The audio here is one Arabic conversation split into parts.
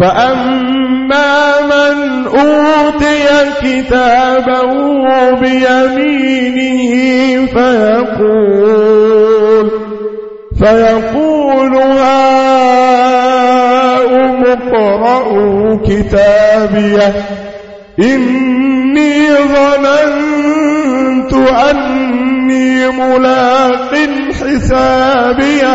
فأما من أوتي كتابه بيمينه فيقول فيقول هاؤم اقرءوا كتابي إني ظننت أني ملاق حسابيه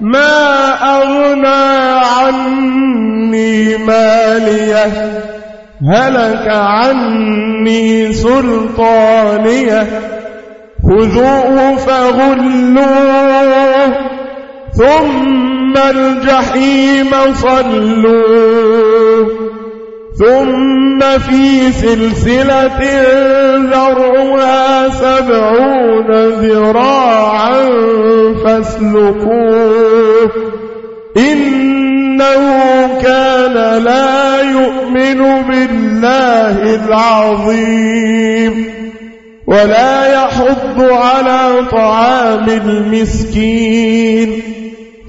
ما أغنى عني مالية هلك عني سلطانية خذوه فغلوه ثم الجحيم صلوه ثم في سلسلة ذرها سبعون ذراعا فاسلكوه. إنه كان لا يؤمن بالله العظيم. ولا يحض على طعام المسكين.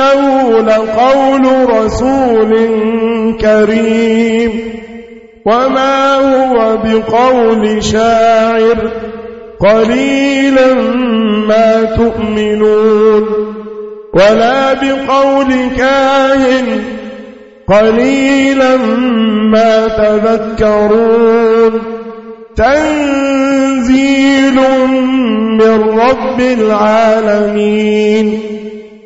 إنه لقول رسول كريم وما هو بقول شاعر قليلا ما تؤمنون ولا بقول كاهن قليلا ما تذكرون تنزيل من رب العالمين